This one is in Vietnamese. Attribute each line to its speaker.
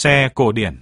Speaker 1: Xe cổ điển.